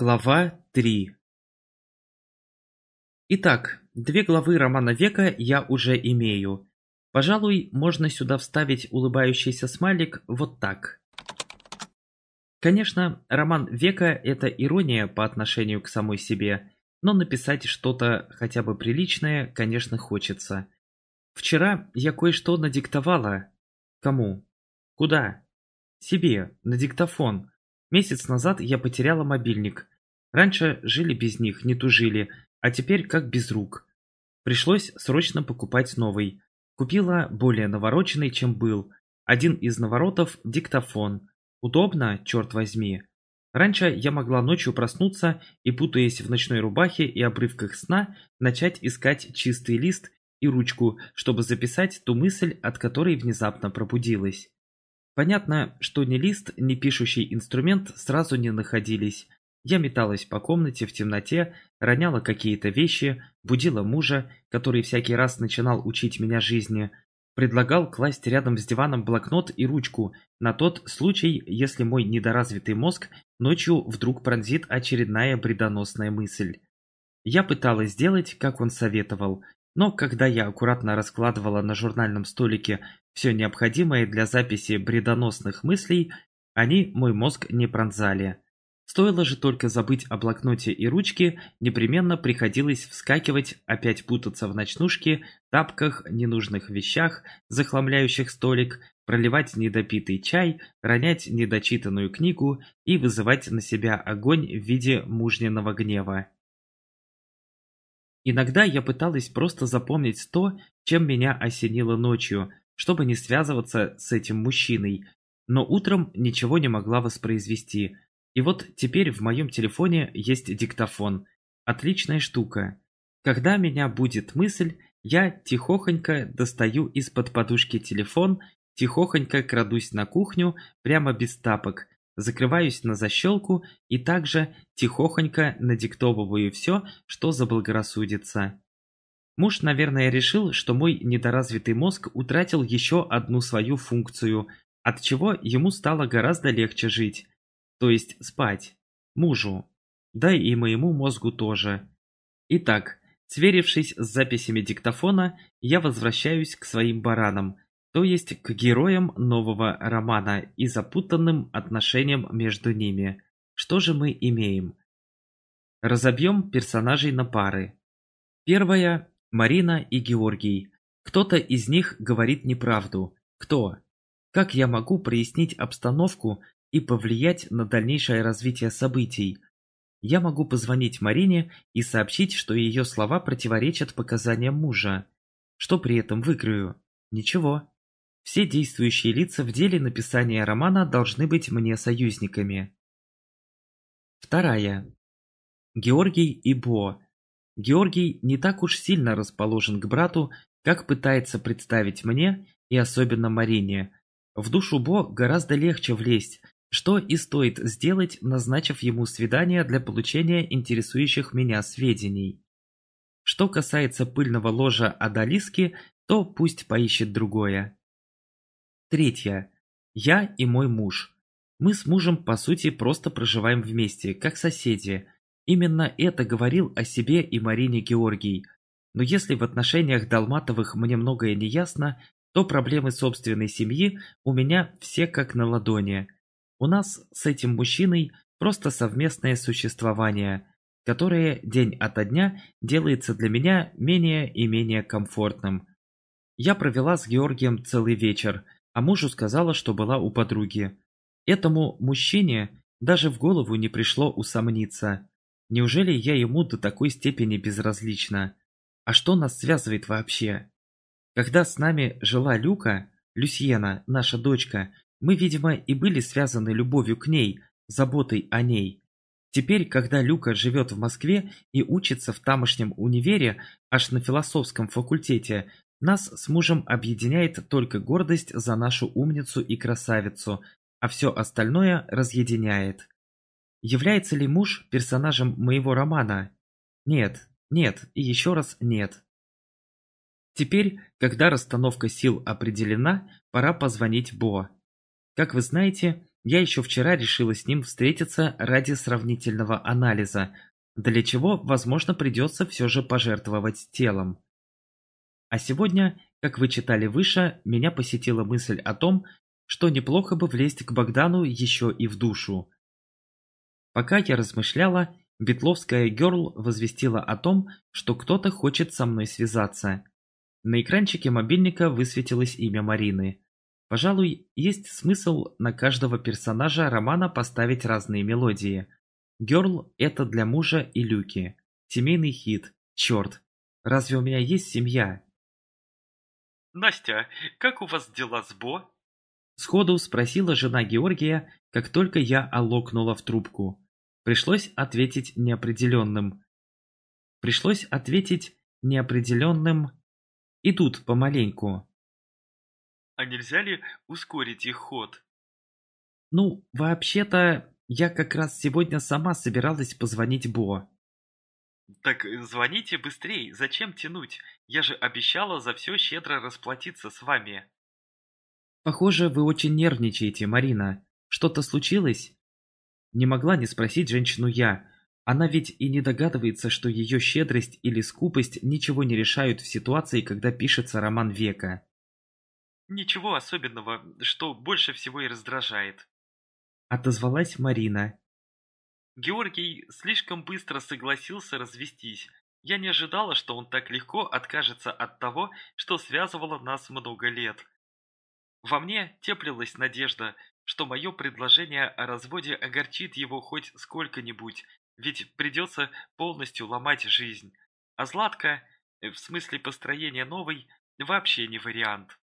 Глава 3 Итак, две главы романа века я уже имею. Пожалуй, можно сюда вставить улыбающийся смайлик вот так. Конечно, роман века – это ирония по отношению к самой себе, но написать что-то хотя бы приличное, конечно, хочется. Вчера я кое-что надиктовала. Кому? Куда? Себе, на диктофон. Месяц назад я потеряла мобильник. Раньше жили без них, не тужили, а теперь как без рук. Пришлось срочно покупать новый. Купила более навороченный, чем был. Один из наворотов – диктофон. Удобно, черт возьми. Раньше я могла ночью проснуться и, путаясь в ночной рубахе и обрывках сна, начать искать чистый лист и ручку, чтобы записать ту мысль, от которой внезапно пробудилась. Понятно, что ни лист, ни пишущий инструмент сразу не находились. Я металась по комнате в темноте, роняла какие-то вещи, будила мужа, который всякий раз начинал учить меня жизни, предлагал класть рядом с диваном блокнот и ручку на тот случай, если мой недоразвитый мозг ночью вдруг пронзит очередная бредоносная мысль. Я пыталась сделать, как он советовал, но когда я аккуратно раскладывала на журнальном столике все необходимое для записи бредоносных мыслей, они мой мозг не пронзали. Стоило же только забыть о блокноте и ручке, непременно приходилось вскакивать, опять путаться в ночнушке, тапках, ненужных вещах, захламляющих столик, проливать недопитый чай, ронять недочитанную книгу и вызывать на себя огонь в виде мужненного гнева. Иногда я пыталась просто запомнить то, чем меня осенило ночью, чтобы не связываться с этим мужчиной, но утром ничего не могла воспроизвести. И вот теперь в моем телефоне есть диктофон. Отличная штука. Когда меня будет мысль, я тихохонько достаю из-под подушки телефон, тихохонько крадусь на кухню, прямо без тапок, закрываюсь на защелку и также тихохонько надиктовываю все, что заблагорассудится. Муж, наверное, решил, что мой недоразвитый мозг утратил еще одну свою функцию, от чего ему стало гораздо легче жить. То есть спать. Мужу. Да и моему мозгу тоже. Итак, сверившись с записями диктофона, я возвращаюсь к своим баранам, то есть к героям нового романа и запутанным отношениям между ними. Что же мы имеем? Разобьем персонажей на пары. Первая Марина и Георгий. Кто-то из них говорит неправду. Кто? Как я могу прояснить обстановку и повлиять на дальнейшее развитие событий? Я могу позвонить Марине и сообщить, что ее слова противоречат показаниям мужа. Что при этом выиграю? Ничего. Все действующие лица в деле написания романа должны быть мне союзниками. Вторая. Георгий и Бо Георгий не так уж сильно расположен к брату, как пытается представить мне и особенно Марине. В душу Бо гораздо легче влезть, что и стоит сделать, назначив ему свидание для получения интересующих меня сведений. Что касается пыльного ложа Адалиски, то пусть поищет другое. Третье. Я и мой муж. Мы с мужем, по сути, просто проживаем вместе, как соседи – Именно это говорил о себе и Марине Георгий. Но если в отношениях Долматовых мне многое не ясно, то проблемы собственной семьи у меня все как на ладони. У нас с этим мужчиной просто совместное существование, которое день ото дня делается для меня менее и менее комфортным. Я провела с Георгием целый вечер, а мужу сказала, что была у подруги. Этому мужчине даже в голову не пришло усомниться. Неужели я ему до такой степени безразлична? А что нас связывает вообще? Когда с нами жила Люка, Люсьена, наша дочка, мы, видимо, и были связаны любовью к ней, заботой о ней. Теперь, когда Люка живет в Москве и учится в тамошнем универе, аж на философском факультете, нас с мужем объединяет только гордость за нашу умницу и красавицу, а все остальное разъединяет. Является ли муж персонажем моего романа? Нет, нет и еще раз нет. Теперь, когда расстановка сил определена, пора позвонить Бо. Как вы знаете, я еще вчера решила с ним встретиться ради сравнительного анализа, для чего, возможно, придется все же пожертвовать телом. А сегодня, как вы читали выше, меня посетила мысль о том, что неплохо бы влезть к Богдану еще и в душу. Пока я размышляла, Бетловская Герл возвестила о том, что кто-то хочет со мной связаться. На экранчике мобильника высветилось имя Марины. Пожалуй, есть смысл на каждого персонажа романа поставить разные мелодии. Герл – это для мужа и Люки. Семейный хит. Черт, разве у меня есть семья? «Настя, как у вас дела с Бо?» Сходу спросила жена Георгия, как только я алокнула в трубку. Пришлось ответить неопределенным. Пришлось ответить неопределенным Идут помаленьку. А нельзя ли ускорить их ход? Ну, вообще-то, я как раз сегодня сама собиралась позвонить Бо. Так звоните быстрей, зачем тянуть? Я же обещала за все щедро расплатиться с вами. Похоже, вы очень нервничаете, Марина. Что-то случилось? Не могла не спросить женщину я, она ведь и не догадывается, что ее щедрость или скупость ничего не решают в ситуации, когда пишется роман века. «Ничего особенного, что больше всего и раздражает», — отозвалась Марина. Георгий слишком быстро согласился развестись. Я не ожидала, что он так легко откажется от того, что связывало нас много лет. Во мне теплилась надежда, что мое предложение о разводе огорчит его хоть сколько-нибудь, ведь придется полностью ломать жизнь. А Златка, э, в смысле построения новой, вообще не вариант.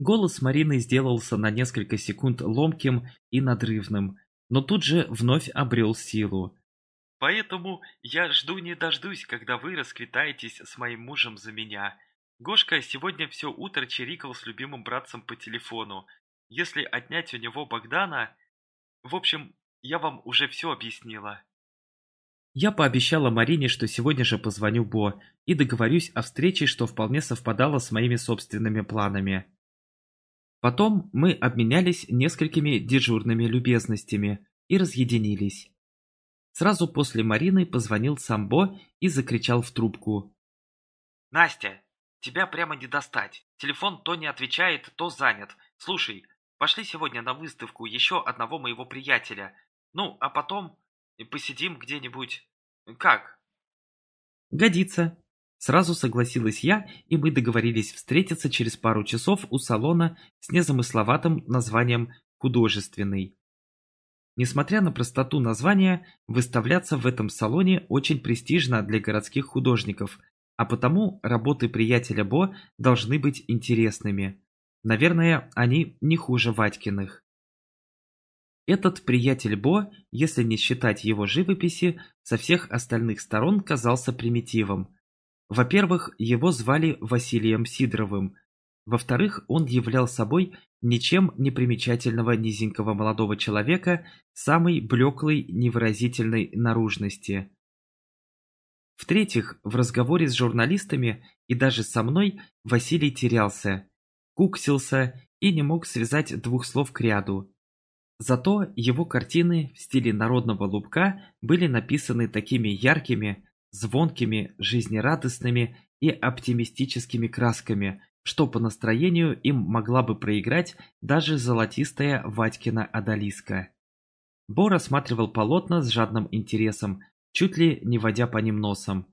Голос Марины сделался на несколько секунд ломким и надрывным, но тут же вновь обрел силу. Поэтому я жду не дождусь, когда вы расквитаетесь с моим мужем за меня. Гошка сегодня все утро чирикал с любимым братцем по телефону. Если отнять у него Богдана... В общем, я вам уже все объяснила. Я пообещала Марине, что сегодня же позвоню Бо и договорюсь о встрече, что вполне совпадало с моими собственными планами. Потом мы обменялись несколькими дежурными любезностями и разъединились. Сразу после Марины позвонил сам Бо и закричал в трубку. «Настя, тебя прямо не достать. Телефон то не отвечает, то занят. Слушай, пошли сегодня на выставку еще одного моего приятеля. Ну, а потом посидим где-нибудь. Как? Годится. Сразу согласилась я, и мы договорились встретиться через пару часов у салона с незамысловатым названием «Художественный». Несмотря на простоту названия, выставляться в этом салоне очень престижно для городских художников, а потому работы приятеля Бо должны быть интересными. Наверное, они не хуже Ватькиных. Этот приятель Бо, если не считать его живописи, со всех остальных сторон казался примитивом. Во-первых, его звали Василием Сидоровым. Во-вторых, он являл собой ничем не примечательного низенького молодого человека самой блеклой невыразительной наружности. В-третьих, в разговоре с журналистами и даже со мной Василий терялся, куксился и не мог связать двух слов к ряду. Зато его картины в стиле народного лубка были написаны такими яркими, звонкими, жизнерадостными и оптимистическими красками, что по настроению им могла бы проиграть даже золотистая Ватькина Адалиска. Бо рассматривал полотна с жадным интересом, чуть ли не водя по ним носом.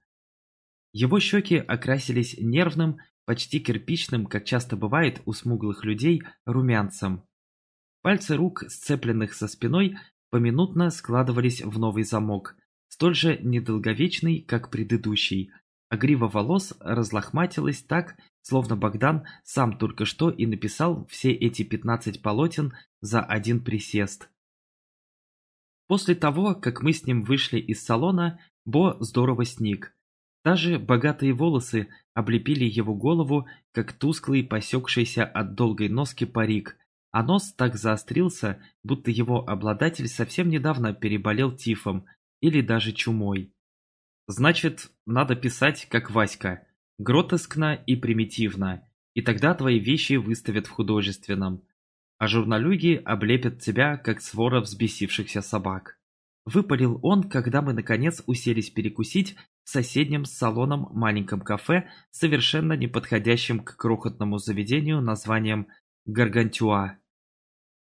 Его щеки окрасились нервным, почти кирпичным, как часто бывает у смуглых людей, румянцем. Пальцы рук, сцепленных со спиной, поминутно складывались в новый замок, столь же недолговечный, как предыдущий, а грива волос разлохматилась так, словно Богдан сам только что и написал все эти пятнадцать полотен за один присест. После того, как мы с ним вышли из салона, Бо здорово сник. Даже богатые волосы облепили его голову, как тусклый посекшийся от долгой носки парик, а нос так заострился, будто его обладатель совсем недавно переболел тифом или даже чумой. Значит, надо писать, как Васька, гротескно и примитивно, и тогда твои вещи выставят в художественном. а журналюги облепят тебя, как свора взбесившихся собак. Выпалил он, когда мы наконец уселись перекусить в соседнем с салоном маленьком кафе, совершенно не подходящем к крохотному заведению названием «Гаргантюа».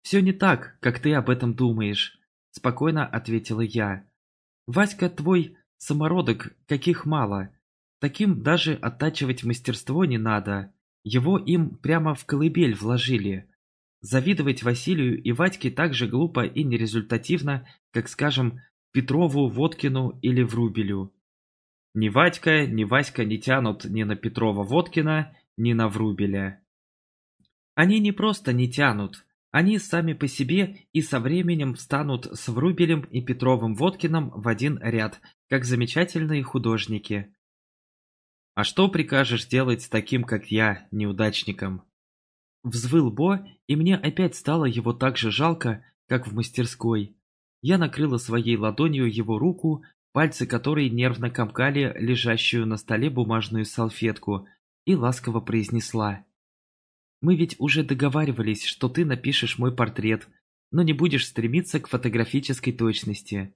«Все не так, как ты об этом думаешь», – спокойно ответила я. «Васька твой самородок, каких мало. Таким даже оттачивать мастерство не надо. Его им прямо в колыбель вложили. Завидовать Василию и Вадьке так же глупо и нерезультативно, как, скажем, Петрову, Водкину или Врубелю. Ни Вадька, ни Васька не тянут ни на Петрова Водкина, ни на Врубеля. Они не просто не тянут, они сами по себе и со временем встанут с Врубелем и Петровым Водкиным в один ряд, как замечательные художники. А что прикажешь делать с таким, как я, неудачником? Взвыл Бо, и мне опять стало его так же жалко, как в мастерской. Я накрыла своей ладонью его руку, пальцы которой нервно комкали лежащую на столе бумажную салфетку, и ласково произнесла. Мы ведь уже договаривались, что ты напишешь мой портрет, но не будешь стремиться к фотографической точности.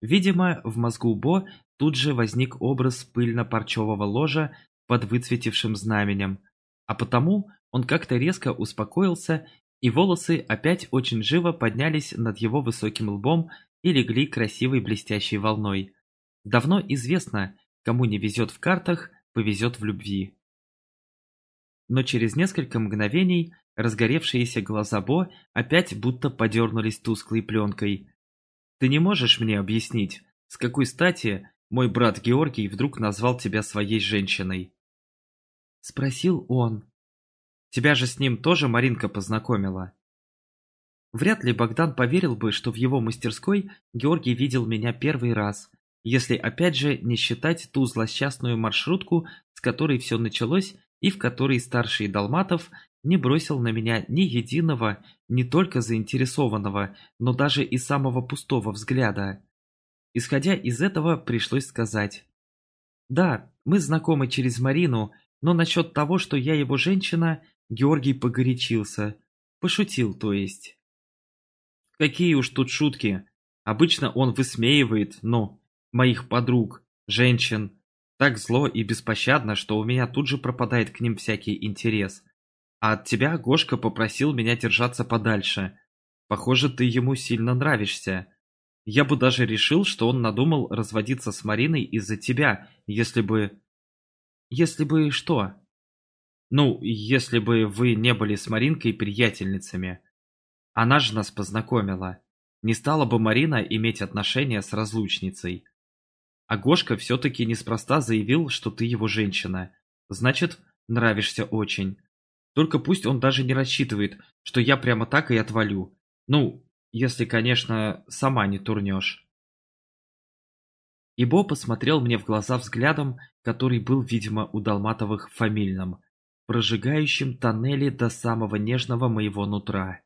Видимо, в мозгу Бо тут же возник образ пыльно-парчевого ложа под выцветившим знаменем, а потому он как-то резко успокоился, и волосы опять очень живо поднялись над его высоким лбом и легли красивой блестящей волной. Давно известно, кому не везет в картах, повезет в любви но через несколько мгновений разгоревшиеся глаза Бо опять будто подернулись тусклой пленкой. «Ты не можешь мне объяснить, с какой стати мой брат Георгий вдруг назвал тебя своей женщиной?» Спросил он. «Тебя же с ним тоже Маринка познакомила?» Вряд ли Богдан поверил бы, что в его мастерской Георгий видел меня первый раз, если опять же не считать ту злосчастную маршрутку, с которой все началось и в которой старший Долматов не бросил на меня ни единого, не только заинтересованного, но даже и самого пустого взгляда. Исходя из этого, пришлось сказать. Да, мы знакомы через Марину, но насчет того, что я его женщина, Георгий погорячился. Пошутил, то есть. Какие уж тут шутки. Обычно он высмеивает, ну, моих подруг, женщин, так зло и беспощадно, что у меня тут же пропадает к ним всякий интерес. А от тебя Гошка попросил меня держаться подальше. Похоже, ты ему сильно нравишься. Я бы даже решил, что он надумал разводиться с Мариной из-за тебя, если бы... Если бы что? Ну, если бы вы не были с Маринкой приятельницами. Она же нас познакомила. Не стала бы Марина иметь отношения с разлучницей. А Гошка все-таки неспроста заявил, что ты его женщина. Значит, нравишься очень. Только пусть он даже не рассчитывает, что я прямо так и отвалю. Ну, если, конечно, сама не турнешь. Ибо посмотрел мне в глаза взглядом, который был, видимо, у Долматовых фамильным, прожигающим тоннели до самого нежного моего нутра.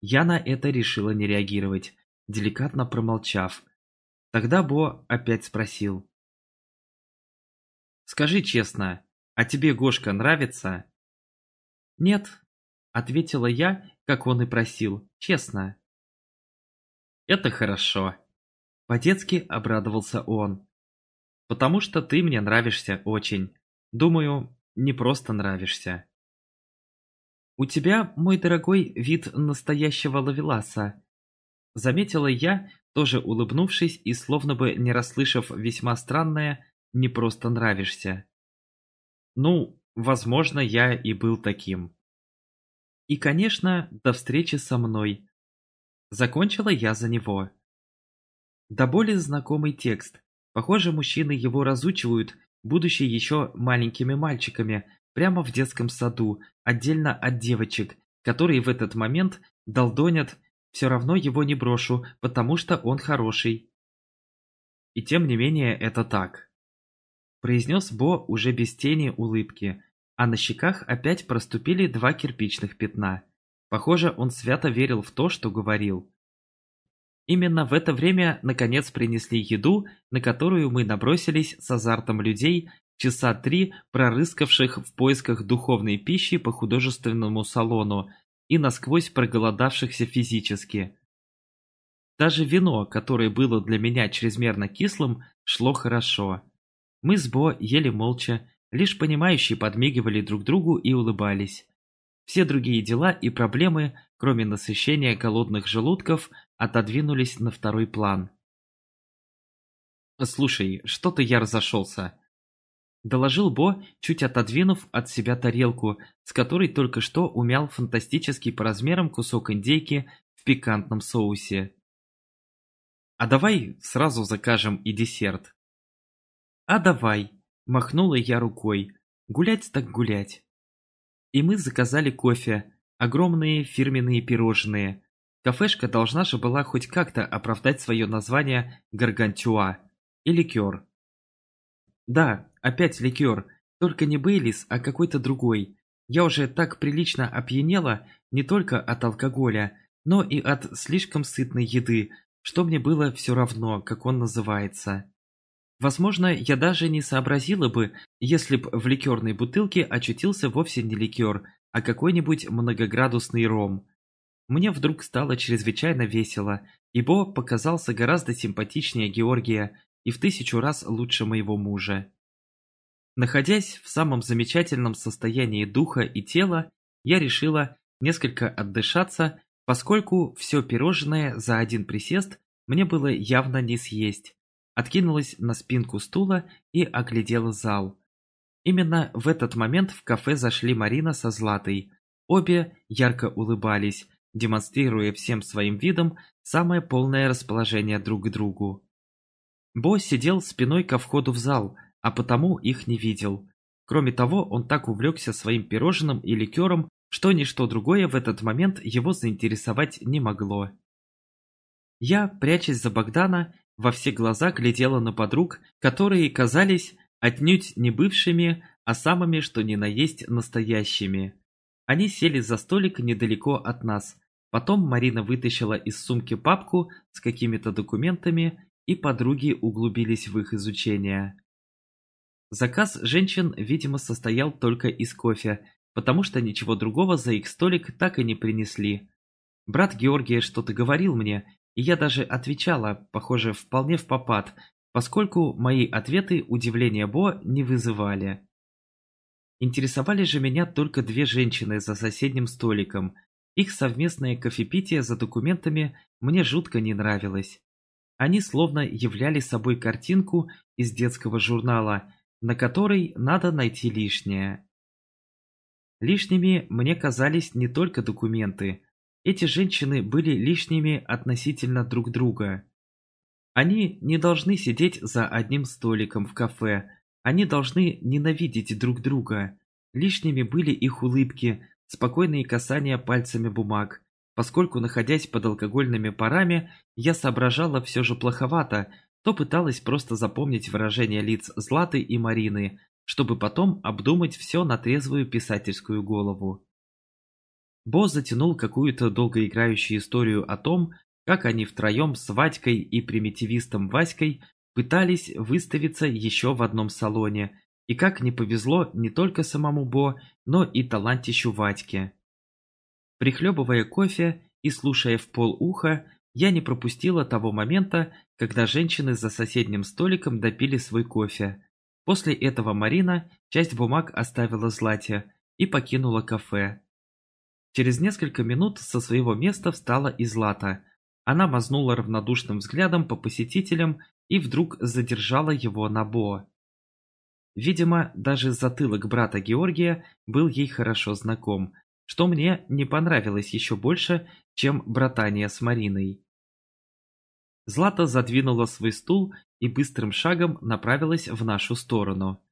Я на это решила не реагировать, деликатно промолчав, Тогда Бо опять спросил. «Скажи честно, а тебе Гошка нравится?» «Нет», — ответила я, как он и просил, честно. «Это хорошо», — по-детски обрадовался он. «Потому что ты мне нравишься очень. Думаю, не просто нравишься». «У тебя, мой дорогой, вид настоящего лавеласа», — заметила я, тоже улыбнувшись и словно бы не расслышав весьма странное «не просто нравишься». Ну, возможно, я и был таким. И, конечно, до встречи со мной. Закончила я за него. Да более знакомый текст. Похоже, мужчины его разучивают, будучи еще маленькими мальчиками, прямо в детском саду, отдельно от девочек, которые в этот момент долдонят все равно его не брошу, потому что он хороший. И тем не менее это так. Произнес Бо уже без тени улыбки, а на щеках опять проступили два кирпичных пятна. Похоже, он свято верил в то, что говорил. Именно в это время наконец принесли еду, на которую мы набросились с азартом людей, часа три прорыскавших в поисках духовной пищи по художественному салону, и насквозь проголодавшихся физически. Даже вино, которое было для меня чрезмерно кислым, шло хорошо. Мы с Бо ели молча, лишь понимающие подмигивали друг другу и улыбались. Все другие дела и проблемы, кроме насыщения голодных желудков, отодвинулись на второй план. «Слушай, что-то я разошелся», – доложил Бо, чуть отодвинув от себя тарелку, с которой только что умял фантастический по размерам кусок индейки в пикантном соусе. «А давай сразу закажем и десерт». «А давай», – махнула я рукой, – «гулять так гулять». И мы заказали кофе, огромные фирменные пирожные. Кафешка должна же была хоть как-то оправдать свое название «Гаргантюа» и ликер. Да, опять ликер, только не Бейлис, а какой-то другой. Я уже так прилично опьянела не только от алкоголя, но и от слишком сытной еды, что мне было все равно, как он называется. Возможно, я даже не сообразила бы, если б в ликерной бутылке очутился вовсе не ликер, а какой-нибудь многоградусный ром. Мне вдруг стало чрезвычайно весело, ибо показался гораздо симпатичнее Георгия и в тысячу раз лучше моего мужа. Находясь в самом замечательном состоянии духа и тела, я решила несколько отдышаться, поскольку все пирожное за один присест мне было явно не съесть. Откинулась на спинку стула и оглядела зал. Именно в этот момент в кафе зашли Марина со Златой. Обе ярко улыбались, демонстрируя всем своим видом самое полное расположение друг к другу. Бо сидел спиной ко входу в зал, а потому их не видел. Кроме того, он так увлекся своим пирожным и ликером, что ничто другое в этот момент его заинтересовать не могло. Я, прячась за Богдана, во все глаза глядела на подруг, которые казались отнюдь не бывшими, а самыми что ни на есть настоящими. Они сели за столик недалеко от нас. Потом Марина вытащила из сумки папку с какими-то документами и подруги углубились в их изучение. Заказ женщин, видимо, состоял только из кофе, потому что ничего другого за их столик так и не принесли. Брат Георгия что-то говорил мне, и я даже отвечала, похоже, вполне в попад, поскольку мои ответы удивления Бо не вызывали. Интересовали же меня только две женщины за соседним столиком. Их совместное кофепитие за документами мне жутко не нравилось. Они словно являли собой картинку из детского журнала, на которой надо найти лишнее. Лишними мне казались не только документы. Эти женщины были лишними относительно друг друга. Они не должны сидеть за одним столиком в кафе, они должны ненавидеть друг друга. Лишними были их улыбки, спокойные касания пальцами бумаг, Поскольку, находясь под алкогольными парами, я соображала все же плоховато, то пыталась просто запомнить выражения лиц Златы и Марины, чтобы потом обдумать все на трезвую писательскую голову. Бо затянул какую-то долгоиграющую историю о том, как они втроем с Вадькой и примитивистом Васькой пытались выставиться еще в одном салоне, и как не повезло не только самому Бо, но и талантищу Вадьке. Прихлебывая кофе и слушая в пол уха, я не пропустила того момента, когда женщины за соседним столиком допили свой кофе. После этого Марина часть бумаг оставила Злате и покинула кафе. Через несколько минут со своего места встала и Злата. Она мазнула равнодушным взглядом по посетителям и вдруг задержала его на Бо. Видимо, даже затылок брата Георгия был ей хорошо знаком, что мне не понравилось еще больше, чем братание с Мариной. Злата задвинула свой стул и быстрым шагом направилась в нашу сторону.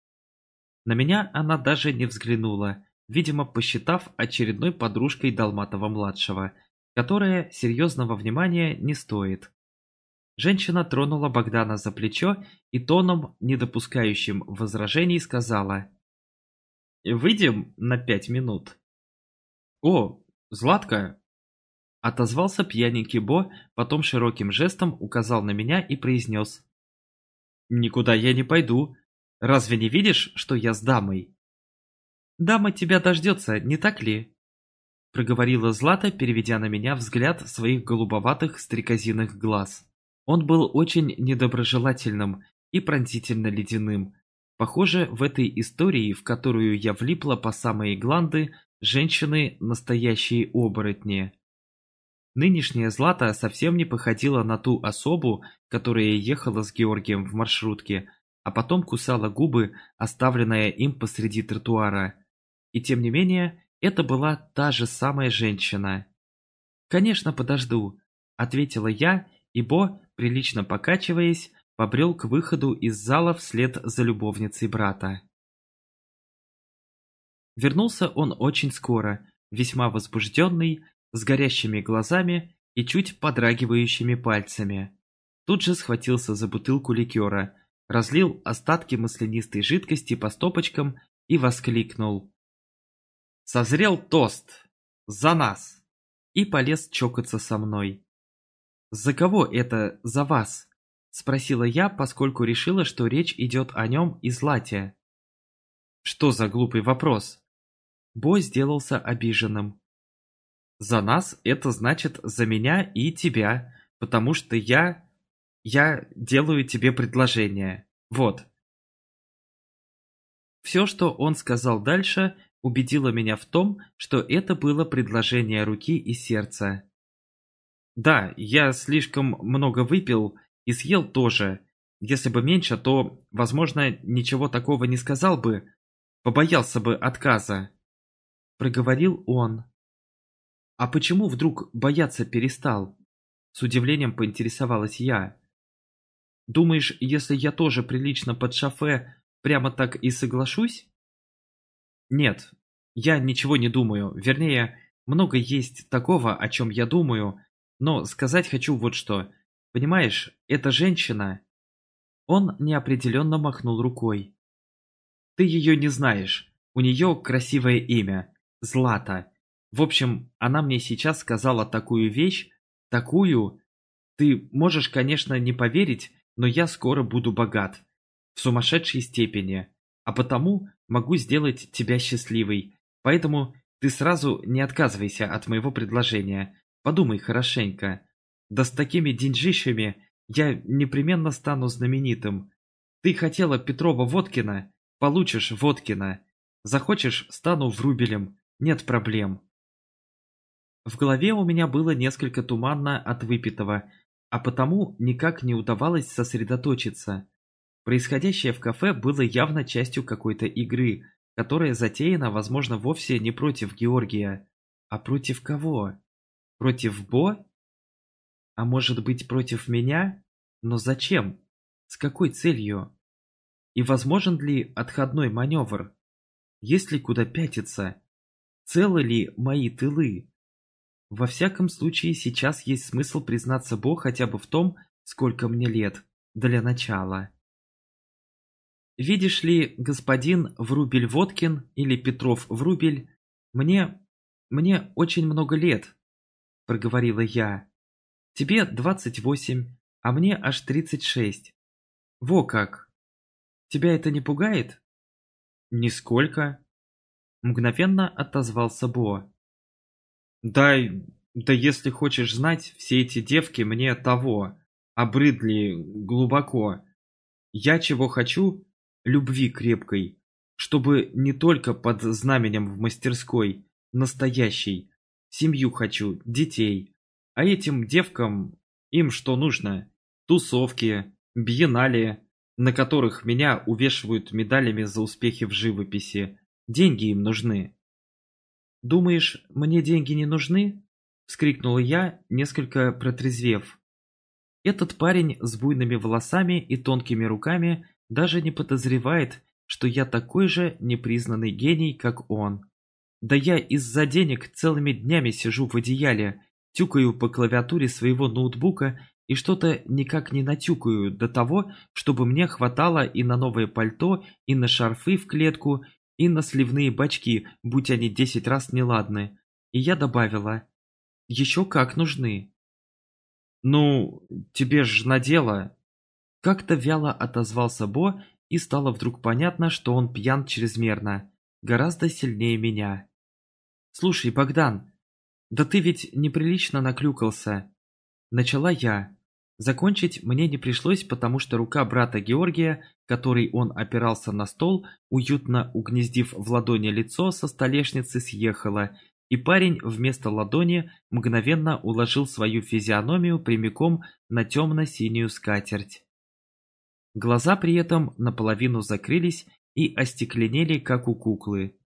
На меня она даже не взглянула, видимо, посчитав очередной подружкой Долматова-младшего, которая серьезного внимания не стоит. Женщина тронула Богдана за плечо и тоном, не допускающим возражений, сказала «Выйдем на пять минут». «О, Златка!» Отозвался пьяненький Бо, потом широким жестом указал на меня и произнес. «Никуда я не пойду. Разве не видишь, что я с дамой?» «Дама тебя дождется, не так ли?» проговорила Злата, переведя на меня взгляд своих голубоватых стрекозиных глаз. Он был очень недоброжелательным и пронзительно ледяным. Похоже, в этой истории, в которую я влипла по самые гланды, женщины – настоящие оборотни. Нынешняя Злата совсем не походила на ту особу, которая ехала с Георгием в маршрутке, а потом кусала губы, оставленная им посреди тротуара. И тем не менее, это была та же самая женщина. «Конечно, подожду», — ответила я, и Бо, прилично покачиваясь, побрел к выходу из зала вслед за любовницей брата. Вернулся он очень скоро, весьма возбужденный, с горящими глазами и чуть подрагивающими пальцами. Тут же схватился за бутылку ликера, разлил остатки маслянистой жидкости по стопочкам и воскликнул. «Созрел тост! За нас!» И полез чокаться со мной. «За кого это за вас?» Спросила я, поскольку решила, что речь идет о нем и Злате. «Что за глупый вопрос?» Бой сделался обиженным. За нас это значит за меня и тебя, потому что я... Я делаю тебе предложение. Вот. Все, что он сказал дальше, убедило меня в том, что это было предложение руки и сердца. Да, я слишком много выпил и съел тоже. Если бы меньше, то, возможно, ничего такого не сказал бы, побоялся бы отказа. Проговорил он. «А почему вдруг бояться перестал?» С удивлением поинтересовалась я. «Думаешь, если я тоже прилично под шофе, прямо так и соглашусь?» «Нет, я ничего не думаю. Вернее, много есть такого, о чем я думаю, но сказать хочу вот что. Понимаешь, эта женщина...» Он неопределенно махнул рукой. «Ты ее не знаешь. У нее красивое имя. Злата. В общем, она мне сейчас сказала такую вещь, такую... Ты можешь, конечно, не поверить, но я скоро буду богат. В сумасшедшей степени. А потому могу сделать тебя счастливой. Поэтому ты сразу не отказывайся от моего предложения. Подумай хорошенько. Да с такими деньжищами я непременно стану знаменитым. Ты хотела Петрова-Водкина? Получишь Водкина. Захочешь, стану Врубелем. Нет проблем. В голове у меня было несколько туманно от выпитого, а потому никак не удавалось сосредоточиться. Происходящее в кафе было явно частью какой-то игры, которая затеяна, возможно, вовсе не против Георгия. А против кого? Против Бо? А может быть, против меня? Но зачем? С какой целью? И возможен ли отходной маневр? Есть ли куда пятиться? Целы ли мои тылы? Во всяком случае, сейчас есть смысл признаться Бо хотя бы в том, сколько мне лет, для начала. Видишь ли, господин Врубель-Водкин или Петров-Врубель, мне... мне очень много лет, проговорила я. Тебе двадцать восемь, а мне аж тридцать шесть. Во как! Тебя это не пугает? Нисколько. Мгновенно отозвался Бо. Да, да если хочешь знать, все эти девки мне того, обрыдли глубоко. Я чего хочу? Любви крепкой, чтобы не только под знаменем в мастерской, настоящей. Семью хочу, детей. А этим девкам, им что нужно? Тусовки, биеннале, на которых меня увешивают медалями за успехи в живописи. Деньги им нужны. «Думаешь, мне деньги не нужны?» – вскрикнула я, несколько протрезвев. Этот парень с буйными волосами и тонкими руками даже не подозревает, что я такой же непризнанный гений, как он. Да я из-за денег целыми днями сижу в одеяле, тюкаю по клавиатуре своего ноутбука и что-то никак не натюкаю до того, чтобы мне хватало и на новое пальто, и на шарфы в клетку, и на сливные бачки, будь они десять раз неладны. И я добавила, еще как нужны. Ну, тебе ж надела. Как-то вяло отозвался Бо, и стало вдруг понятно, что он пьян чрезмерно, гораздо сильнее меня. Слушай, Богдан, «Да ты ведь неприлично наклюкался!» Начала я. Закончить мне не пришлось, потому что рука брата Георгия, которой он опирался на стол, уютно угнездив в ладони лицо, со столешницы съехала, и парень вместо ладони мгновенно уложил свою физиономию прямиком на темно-синюю скатерть. Глаза при этом наполовину закрылись и остекленели, как у куклы.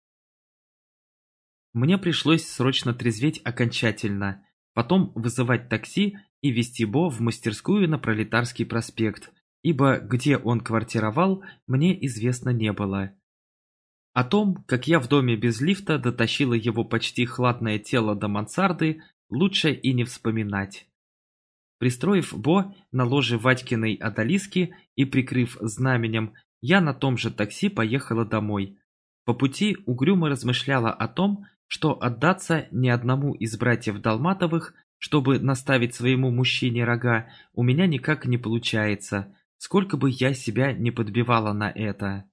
Мне пришлось срочно трезветь окончательно, потом вызывать такси и везти Бо в мастерскую на Пролетарский проспект, ибо где он квартировал, мне известно не было. О том, как я в доме без лифта дотащила его почти хладное тело до мансарды, лучше и не вспоминать. Пристроив Бо на ложе Вадькиной одолиски и прикрыв знаменем, я на том же такси поехала домой. По пути угрюмо размышляла о том, что отдаться ни одному из братьев Долматовых, чтобы наставить своему мужчине рога, у меня никак не получается, сколько бы я себя не подбивала на это.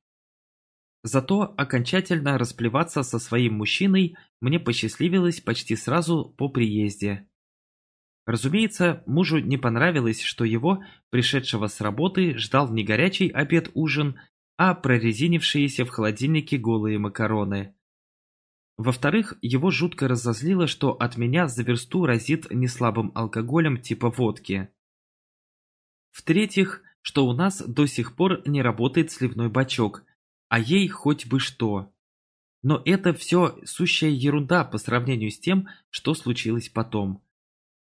Зато окончательно расплеваться со своим мужчиной мне посчастливилось почти сразу по приезде. Разумеется, мужу не понравилось, что его, пришедшего с работы, ждал не горячий обед-ужин, а прорезинившиеся в холодильнике голые макароны. Во-вторых, его жутко разозлило, что от меня за версту разит неслабым алкоголем типа водки. В-третьих, что у нас до сих пор не работает сливной бачок, а ей хоть бы что. Но это все сущая ерунда по сравнению с тем, что случилось потом.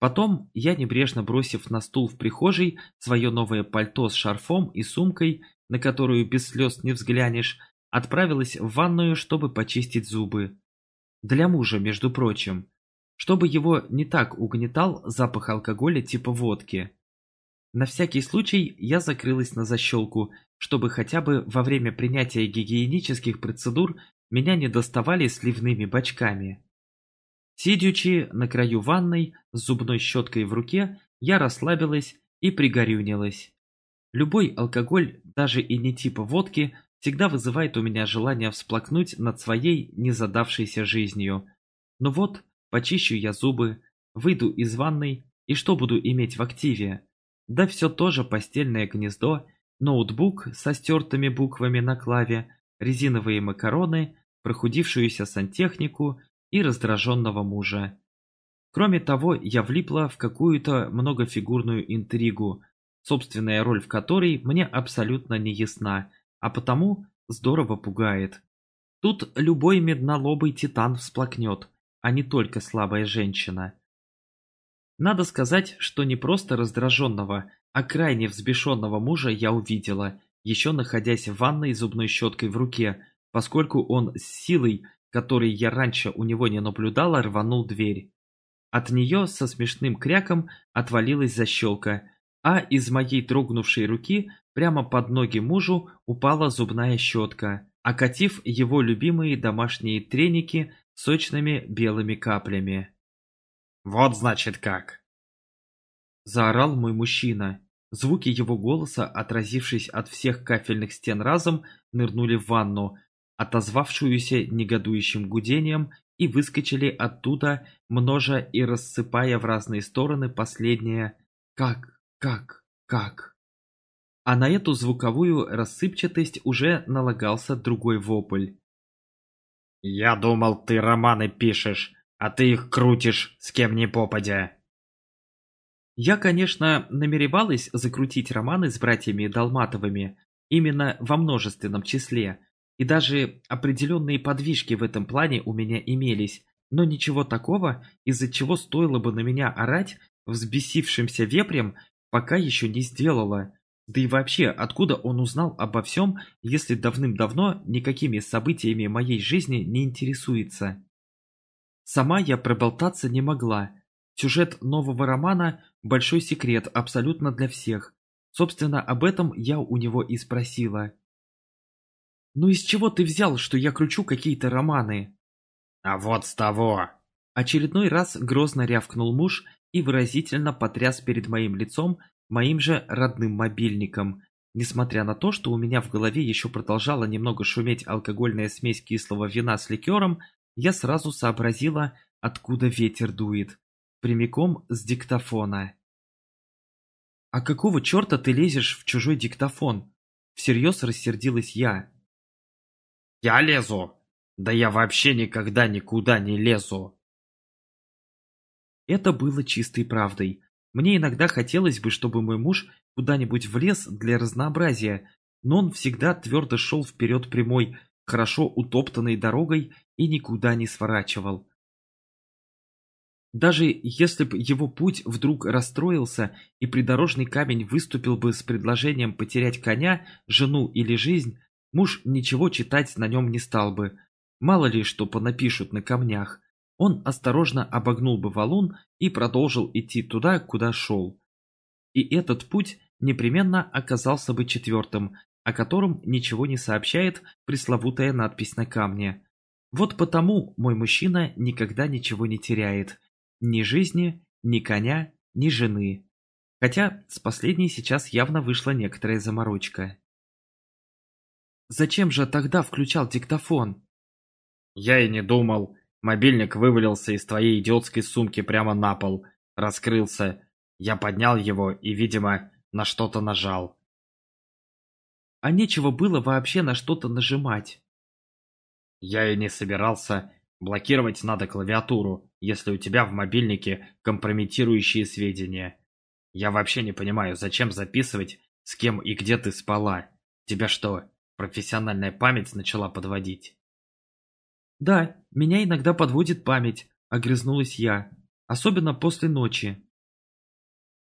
Потом я, небрежно бросив на стул в прихожей свое новое пальто с шарфом и сумкой, на которую без слез не взглянешь, отправилась в ванную, чтобы почистить зубы. Для мужа, между прочим. Чтобы его не так угнетал запах алкоголя типа водки. На всякий случай я закрылась на защелку, чтобы хотя бы во время принятия гигиенических процедур меня не доставали сливными бачками. Сидячи на краю ванной с зубной щеткой в руке, я расслабилась и пригорюнилась. Любой алкоголь, даже и не типа водки, всегда вызывает у меня желание всплакнуть над своей незадавшейся жизнью. Но вот, почищу я зубы, выйду из ванной, и что буду иметь в активе? Да все тоже постельное гнездо, ноутбук со стертыми буквами на клаве, резиновые макароны, прохудившуюся сантехнику и раздраженного мужа. Кроме того, я влипла в какую-то многофигурную интригу, собственная роль в которой мне абсолютно не ясна – а потому здорово пугает. Тут любой меднолобый титан всплакнет, а не только слабая женщина. Надо сказать, что не просто раздраженного, а крайне взбешенного мужа я увидела, еще находясь в ванной зубной щеткой в руке, поскольку он с силой, которой я раньше у него не наблюдала, рванул дверь. От нее со смешным кряком отвалилась защелка, а из моей дрогнувшей руки Прямо под ноги мужу упала зубная щетка, окатив его любимые домашние треники сочными белыми каплями. «Вот значит как!» Заорал мой мужчина. Звуки его голоса, отразившись от всех кафельных стен разом, нырнули в ванну, отозвавшуюся негодующим гудением, и выскочили оттуда, множа и рассыпая в разные стороны последнее «как, как, как». А на эту звуковую рассыпчатость уже налагался другой вопль. «Я думал, ты романы пишешь, а ты их крутишь с кем ни попадя». Я, конечно, намеревалась закрутить романы с братьями Долматовыми, именно во множественном числе, и даже определенные подвижки в этом плане у меня имелись, но ничего такого, из-за чего стоило бы на меня орать взбесившимся вепрем, пока еще не сделала. Да и вообще, откуда он узнал обо всем, если давным-давно никакими событиями моей жизни не интересуется? Сама я проболтаться не могла. Сюжет нового романа – большой секрет абсолютно для всех. Собственно, об этом я у него и спросила. «Ну из чего ты взял, что я кручу какие-то романы?» «А вот с того!» Очередной раз грозно рявкнул муж и выразительно потряс перед моим лицом моим же родным мобильником, несмотря на то, что у меня в голове еще продолжала немного шуметь алкогольная смесь кислого вина с ликером, я сразу сообразила, откуда ветер дует, прямиком с диктофона. «А какого черта ты лезешь в чужой диктофон?» Всерьез рассердилась я. «Я лезу! Да я вообще никогда никуда не лезу!» Это было чистой правдой. Мне иногда хотелось бы, чтобы мой муж куда-нибудь влез для разнообразия, но он всегда твердо шел вперед прямой, хорошо утоптанной дорогой и никуда не сворачивал. Даже если бы его путь вдруг расстроился и придорожный камень выступил бы с предложением потерять коня, жену или жизнь, муж ничего читать на нем не стал бы. Мало ли что понапишут на камнях. Он осторожно обогнул бы валун и продолжил идти туда, куда шел. И этот путь непременно оказался бы четвертым, о котором ничего не сообщает пресловутая надпись на камне. Вот потому мой мужчина никогда ничего не теряет. Ни жизни, ни коня, ни жены. Хотя с последней сейчас явно вышла некоторая заморочка. «Зачем же тогда включал диктофон?» «Я и не думал. Мобильник вывалился из твоей идиотской сумки прямо на пол. Раскрылся. Я поднял его и, видимо, на что-то нажал. А нечего было вообще на что-то нажимать. Я и не собирался. Блокировать надо клавиатуру, если у тебя в мобильнике компрометирующие сведения. Я вообще не понимаю, зачем записывать, с кем и где ты спала. Тебя что, профессиональная память начала подводить? Да, меня иногда подводит память, огрызнулась я. Особенно после ночи.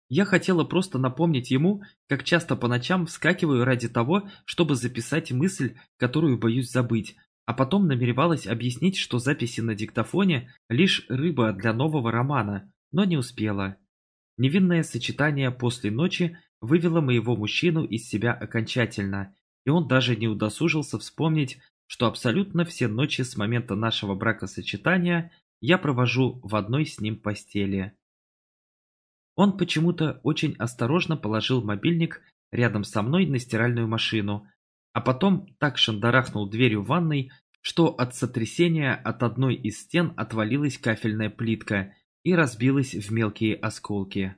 Я хотела просто напомнить ему, как часто по ночам вскакиваю ради того, чтобы записать мысль, которую боюсь забыть, а потом намеревалась объяснить, что записи на диктофоне – лишь рыба для нового романа, но не успела. Невинное сочетание после ночи вывело моего мужчину из себя окончательно, и он даже не удосужился вспомнить, что абсолютно все ночи с момента нашего бракосочетания я провожу в одной с ним постели. Он почему-то очень осторожно положил мобильник рядом со мной на стиральную машину, а потом так шандарахнул дверью ванной, что от сотрясения от одной из стен отвалилась кафельная плитка и разбилась в мелкие осколки.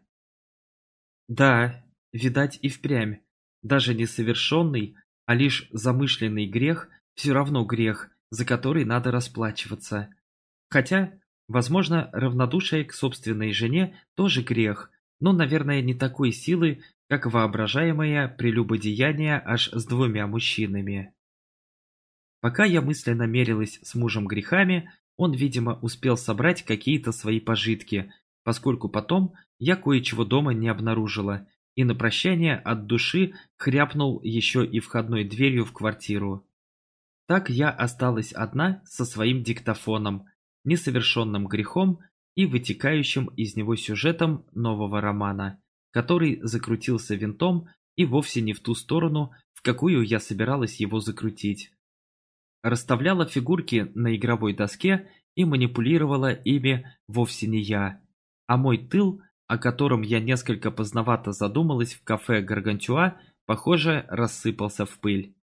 Да, видать и впрямь, даже не совершенный, а лишь замышленный грех все равно грех, за который надо расплачиваться. Хотя Возможно, равнодушие к собственной жене тоже грех, но, наверное, не такой силы, как воображаемое прелюбодеяние аж с двумя мужчинами. Пока я мысленно мерилась с мужем грехами, он, видимо, успел собрать какие-то свои пожитки, поскольку потом я кое-чего дома не обнаружила, и на прощание от души хряпнул еще и входной дверью в квартиру. Так я осталась одна со своим диктофоном, несовершенным грехом и вытекающим из него сюжетом нового романа, который закрутился винтом и вовсе не в ту сторону, в какую я собиралась его закрутить. Расставляла фигурки на игровой доске и манипулировала ими вовсе не я, а мой тыл, о котором я несколько поздновато задумалась в кафе Гаргантюа, похоже, рассыпался в пыль.